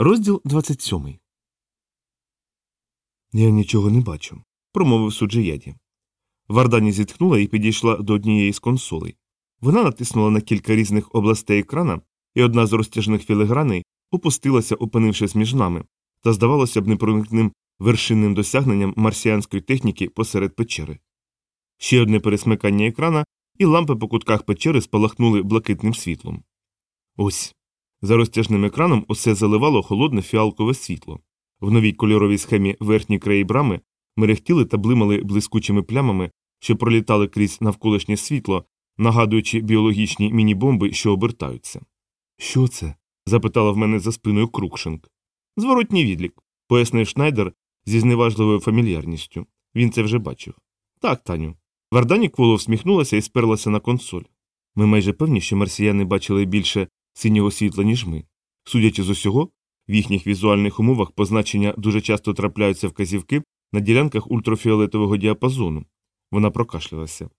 Розділ 27. Я нічого не бачу, промовив суджияді. Вардані зітхнула і підійшла до однієї з консолей. Вона натиснула на кілька різних областей екрана, і одна з розтяжних філіграней опустилася, опинившись між нами, та, здавалося б, непроникним вершинним досягненням марсіанської техніки посеред печери. Ще одне пересмикання екрана, і лампи по кутках печери спалахнули блакитним світлом. Ось. За розтяжним екраном усе заливало холодне фіалкове світло. В новій кольоровій схемі верхні краї брами мерехтіли та блимали блискучими плямами, що пролітали крізь навколишнє світло, нагадуючи біологічні міні-бомби, що обертаються. Що це? запитала в мене за спиною Крукшинг. Зворотній відлік, пояснив Шнайдер зі зневажливою фамільярністю. Він це вже бачив. Так, Таню. Вардані кволо всміхнулася і сперлася на консоль. Ми майже певні, що марсіяни бачили більше синього світла, ніж ми. Судячи з усього, в їхніх візуальних умовах позначення дуже часто трапляються вказівки на ділянках ультрафіолетового діапазону. Вона прокашлялася.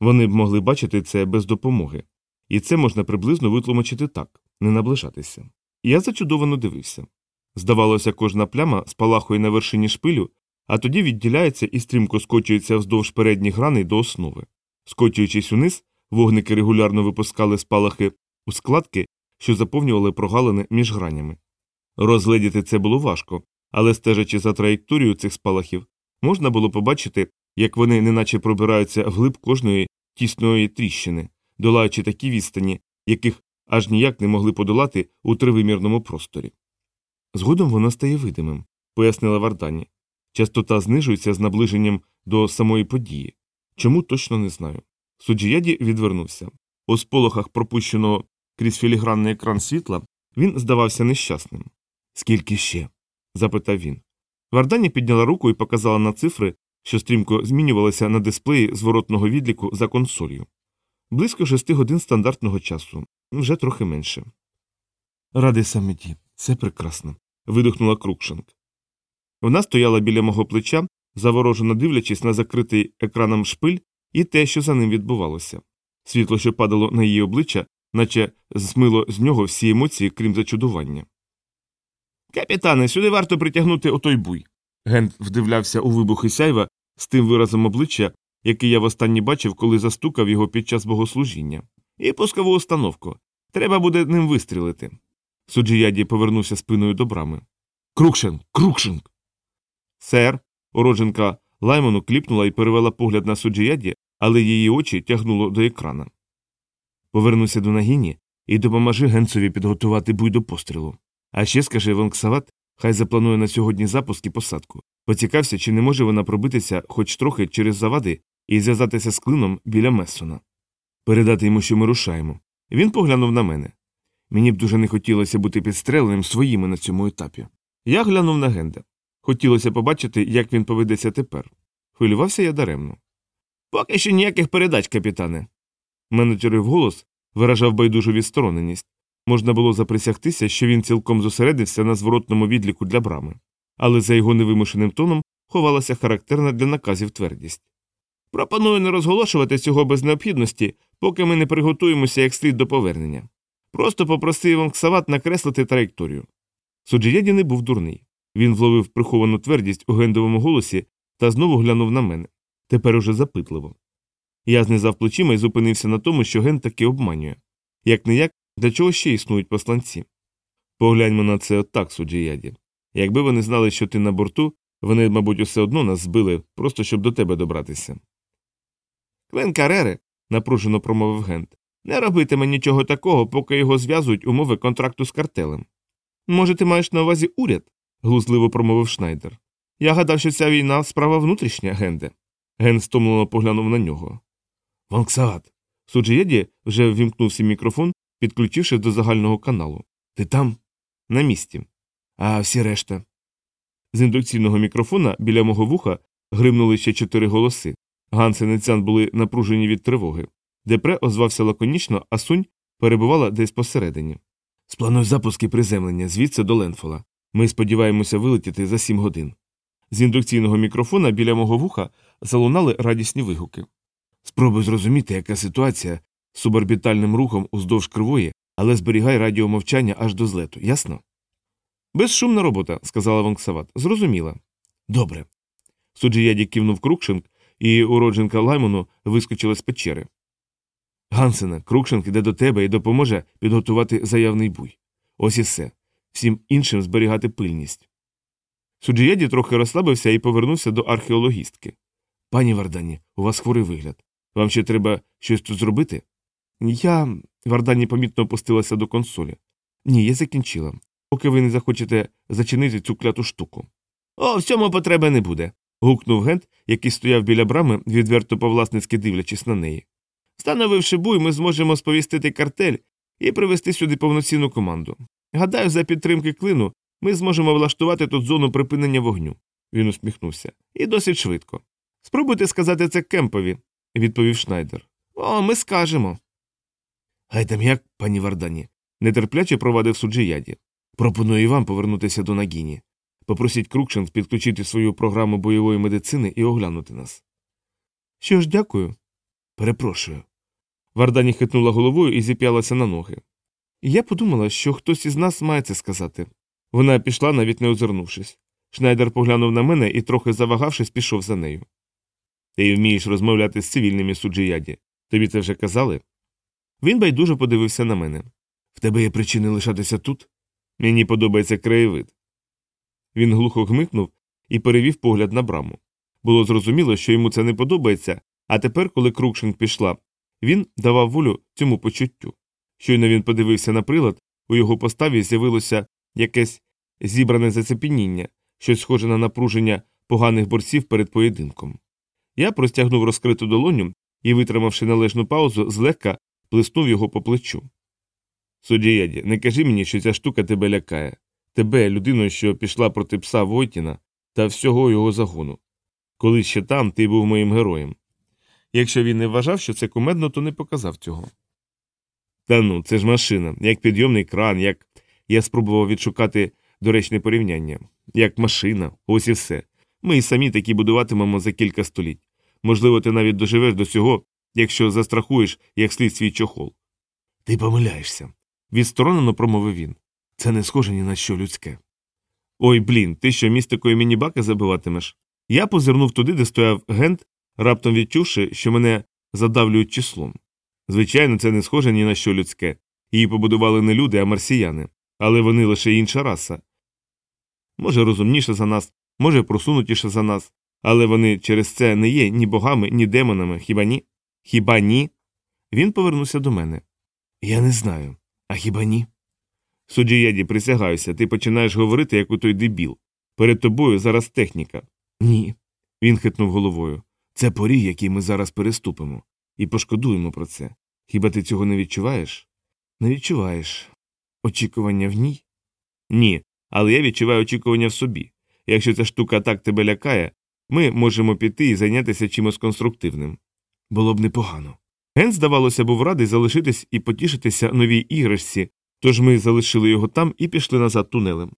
Вони б могли бачити це без допомоги, і це можна приблизно витлумачити так не наближатися. Я зачудовано дивився. Здавалося, кожна пляма спалахує на вершині шпилю, а тоді відділяється і стрімко скочується вздовж передніх граней до основи. Скочуючись униз, вогники регулярно випускали спалахи у складки, що заповнювали прогалини між гранями. Розгледіти це було важко, але стежачи за траєкторією цих спалахів, можна було побачити, як вони неначе пробираються вглиб кожної тісної тріщини, долаючи такі відстані, яких аж ніяк не могли подолати у тривимірному просторі. Згодом воно стає видимим, пояснила Вардані. Частота знижується з наближенням до самої події. Чому точно не знаю. Суджіяді відвернувся. У сполохах пропущеного крізь філігранний екран світла він здавався нещасним. Скільки ще? запитав він. Вардані підняла руку і показала на цифри, що стрімко змінювалися на дисплеї зворотного відліку за консолью. Близько шести годин стандартного часу, вже трохи менше. Радий саметі, це прекрасно. видихнула Крукшинг. Вона стояла біля мого плеча, заворожено дивлячись на закритий екраном шпиль і те, що за ним відбувалося. Світло, що падало на її обличчя, наче змило з нього всі емоції, крім зачудування. Капітане, сюди варто притягнути отой буй. Гент вдивлявся у вибухи сяйва з тим виразом обличчя, який я востаннє бачив, коли застукав його під час богослужіння. І пускову установку. Треба буде ним вистрілити. Суджияді повернувся спиною до брами. Крукшен, Крукшен. Сер. Уродженка Лаймону кліпнула і перевела погляд на суджияді, але її очі тягнуло до екрана. Повернуся до нагіні і допоможи Генцові підготувати буй до пострілу. А ще скажи Вонксават, хай запланує на сьогодні запуск і посадку. Поцікався, чи не може вона пробитися хоч трохи через завади і зв'язатися з клином біля Мессона. Передати йому, що ми рушаємо. Він поглянув на мене. Мені б дуже не хотілося бути підстреленим своїми на цьому етапі. Я глянув на Генда. Хотілося побачити, як він поведеться тепер. Хвилювався я даремно. Поки що ніяких передач, капітане. Менеджерів голос виражав байдужу відстороненість. Можна було заприсягтися, що він цілком зосередився на зворотному відліку для брами, але за його невимушеним тоном ховалася характерна для наказів твердість. Пропоную не розголошувати цього без необхідності, поки ми не приготуємося як слід до повернення. Просто попроси Іванксават накреслити траєкторію. Суджієді не був дурний. Він вловив приховану твердість у гендовому голосі та знову глянув на мене. Тепер уже запитливо. Я знизав плечима і зупинився на тому, що ген таки обманює. Як не як, для чого ще існують посланці? Погляньмо на це отак, суджіяді. Якби вони знали, що ти на борту, вони, мабуть, усе одно нас збили, просто щоб до тебе добратися. Квен Карере, напружено промовив Гент, не робитиме нічого такого, поки його зв'язують умови контракту з картелем. Може, ти маєш на увазі уряд? глузливо промовив Шнайдер. Я гадав, що ця війна справа внутрішня, Генде. Ген стомлено поглянув на нього. Ванксаат. Суджієді вже ввімкнувся мікрофон, підключивши до загального каналу. Ти там? На місці. А всі решта. З індукційного мікрофона біля мого вуха гримнули ще чотири голоси. Ганс і Нецян були напружені від тривоги. Депре озвався лаконічно, а сунь перебувала десь посередині. Сплануй запуски приземлення звідси до Ленфола. Ми сподіваємося вилетіти за сім годин. З індукційного мікрофона біля мого вуха залунали радісні вигуки. Спробуй зрозуміти, яка ситуація з суборбітальним рухом уздовж кривої, але зберігай радіомовчання аж до злету, ясно? Безшумна робота, сказала Вонксават. Зрозуміла. Добре. Суджияді кивнув Крукшинг, і уродженка Лаймону вискочила з печери. Гансена, Крукшинг іде до тебе і допоможе підготувати заявний буй. Ось і все. Всім іншим зберігати пильність. Суджияді трохи розслабився і повернувся до археологістки. Пані Вардані, у вас хворий вигляд. Вам ще треба щось тут зробити? Я. Вардані помітно опустилася до консолі. Ні, я закінчила. Поки ви не захочете зачинити цю кляту штуку. О, в цьому потреби не буде. гукнув Гент, який стояв біля брами, відверто повласницьки дивлячись на неї. Встановивши буй, ми зможемо сповістити картель і привести сюди повноцінну команду. Гадаю, за підтримки клину ми зможемо влаштувати тут зону припинення вогню. Він усміхнувся. І досить швидко. Спробуйте сказати це Кемпові, відповів Шнайдер. О, ми скажемо. Гай там як, пані Вардані, нетерпляче провадив суджияді. Пропоную вам повернутися до Нагіні. Попросіть Крукшинг підключити свою програму бойової медицини і оглянути нас. Що ж, дякую. Перепрошую. Вардані хитнула головою і зіп'ялася на ноги. Я подумала, що хтось із нас має це сказати. Вона пішла, навіть не озирнувшись. Шнайдер поглянув на мене і, трохи завагавшись, пішов за нею. Ти вмієш розмовляти з цивільними суджияді. Тобі це вже казали? Він байдуже подивився на мене. В тебе є причини лишатися тут? Мені подобається краєвид. Він глухо гмикнув і перевів погляд на браму. Було зрозуміло, що йому це не подобається, а тепер, коли Крукшинг пішла, він давав волю цьому почуттю. Щойно він подивився на прилад, у його поставі з'явилося якесь зібране зацепеніння, щось схоже на напруження поганих борців перед поєдинком. Я простягнув розкриту долоню і, витримавши належну паузу, злегка плеснув його по плечу. Суддіяді, не кажи мені, що ця штука тебе лякає. Тебе, людину, що пішла проти пса Войтіна та всього його загону. Коли ще там ти був моїм героєм. Якщо він не вважав, що це кумедно, то не показав цього. Та ну, це ж машина, як підйомний кран, як. Я спробував відшукати доречне порівняння, як машина, ось і все. Ми і самі такі будуватимемо за кілька століть. Можливо, ти навіть доживеш до цього, якщо застрахуєш як слід свій чохол. Ти помиляєшся, відсторонено промовив він. Це не схоже ні на що людське. Ой блін, ти що містикою мінібаки забиватимеш? Я позирнув туди, де стояв гент, раптом відчувши, що мене задавлюють числом. Звичайно, це не схоже ні на що людське. Її побудували не люди, а марсіяни, але вони лише інша раса. Може, розумніше за нас, може, просунутіше за нас, але вони через це не є ні богами, ні демонами, хіба ні? Хіба ні? Він повернувся до мене. Я не знаю. А хіба ні? Суддієді, присягаюся, ти починаєш говорити, як у той дебіл. Перед тобою зараз техніка. Ні. Він хитнув головою. Це поріг, який ми зараз переступимо, і пошкодуємо про це. Хіба ти цього не відчуваєш? Не відчуваєш. Очікування в ній? Ні. Але я відчуваю очікування в собі. Якщо ця штука так тебе лякає, ми можемо піти і зайнятися чимось конструктивним. Було б непогано. Ген, здавалося, був радий залишитись і потішитися новій іграшці, тож ми залишили його там і пішли назад тунелем.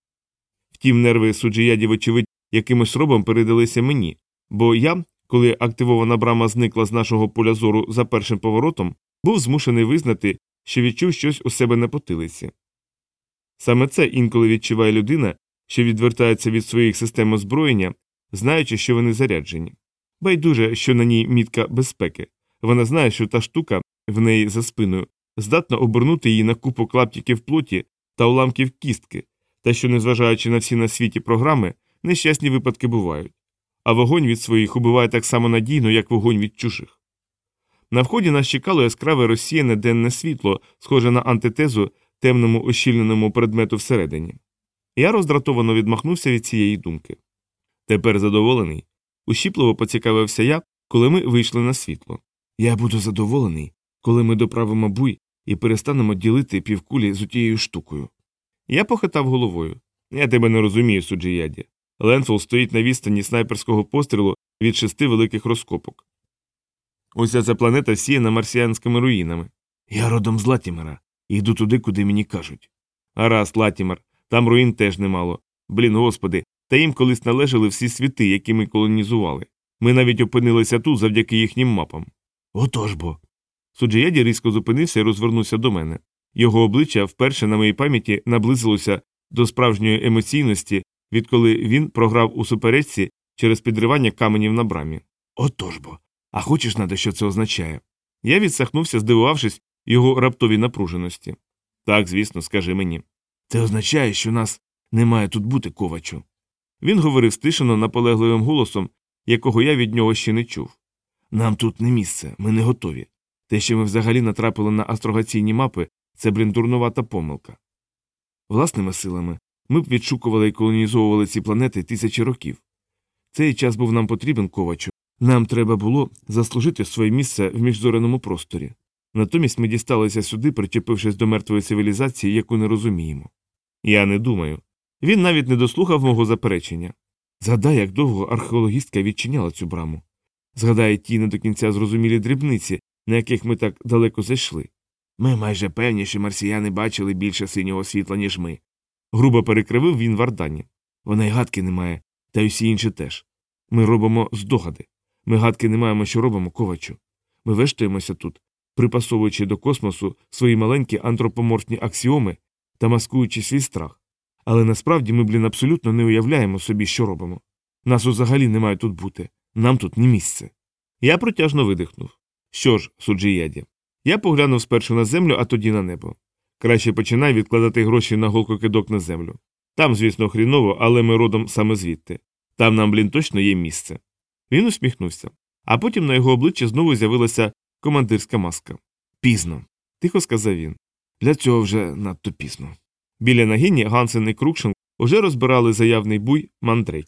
Втім, нерви суджіядів, очевидь, якимось робом передалися мені, бо я, коли активована брама зникла з нашого поля зору за першим поворотом, був змушений визнати, що відчув щось у себе на потилиці. Саме це інколи відчуває людина, що відвертається від своїх систем озброєння, знаючи, що вони заряджені. Байдуже, що на ній мітка безпеки. Вона знає, що та штука в неї за спиною здатна обернути її на купу клаптиків плоті та уламків кістки, та що, незважаючи на всі на світі програми, нещасні випадки бувають. А вогонь від своїх убиває так само надійно, як вогонь від чужих. На вході нас чекало яскраве розсіяне денне світло, схоже на антитезу темному ощільненому предмету всередині. Я роздратовано відмахнувся від цієї думки. Тепер задоволений. Ущіпливо поцікавився я, коли ми вийшли на світло. Я буду задоволений, коли ми доправимо буй і перестанемо ділити півкулі з тією штукою. Я похитав головою. Я тебе не розумію, суджияді. Ленфол стоїть на відстані снайперського пострілу від шести великих розкопок. Уся ця планета сіяна марсіанськими руїнами. Я родом з Латімера йду туди, куди мені кажуть. Гаразд, Латімер, там руїн теж немало. Блін, господи, та їм колись належали всі світи, які ми колонізували. Ми навіть опинилися тут завдяки їхнім мапам. Отож бо. Суджияді різко зупинився і розвернувся до мене. Його обличчя вперше на моїй пам'яті наблизилося до справжньої емоційності, відколи він програв у суперечці через підривання каменів на брамі. Отож бо. А хочеш знати, що це означає? Я відсахнувся, здивувавшись його раптовій напруженості. Так, звісно, скажи мені. Це означає, що нас не має тут бути ковачу. Він говорив стишено наполегливим голосом, якого я від нього ще не чув. Нам тут не місце, ми не готові. Те, що ми взагалі натрапили на астрогаційні мапи, це блін дурнувата помилка. Власними силами ми б відшукували і колонізовували ці планети тисячі років. Цей час був нам потрібен ковачу. Нам треба було заслужити своє місце в міжзоряному просторі. Натомість ми дісталися сюди, причепившись до мертвої цивілізації, яку не розуміємо. Я не думаю. Він навіть не дослухав мого заперечення. Згадай, як довго археологістка відчиняла цю браму. Згадай ті не до кінця зрозумілі дрібниці, на яких ми так далеко зайшли. Ми майже певні, що марсіяни бачили більше синього світла, ніж ми. Грубо перекривив він Вардані. Вона й гадки не має, та й усі інші теж. Ми робимо здогади. Ми гадки не маємо, що робимо, ковачу. Ми вештаємося тут, припасовуючи до космосу свої маленькі антропоморфні аксіоми та маскуючи свій страх. Але насправді ми, блін, абсолютно не уявляємо собі, що робимо. Нас взагалі не має тут бути. Нам тут не місце. Я протяжно видихнув. Що ж, суджіяді, я поглянув спершу на землю, а тоді на небо. Краще починай відкладати гроші на голку кидок на землю. Там, звісно, хріново, але ми родом саме звідти. Там нам, блін, точно є місце. Він усміхнувся, а потім на його обличчі знову з'явилася командирська маска. Пізно, тихо сказав він. Для цього вже надто пізно. Біля нагіні Гансен і Крукшин уже розбирали заявний буй мандрейк.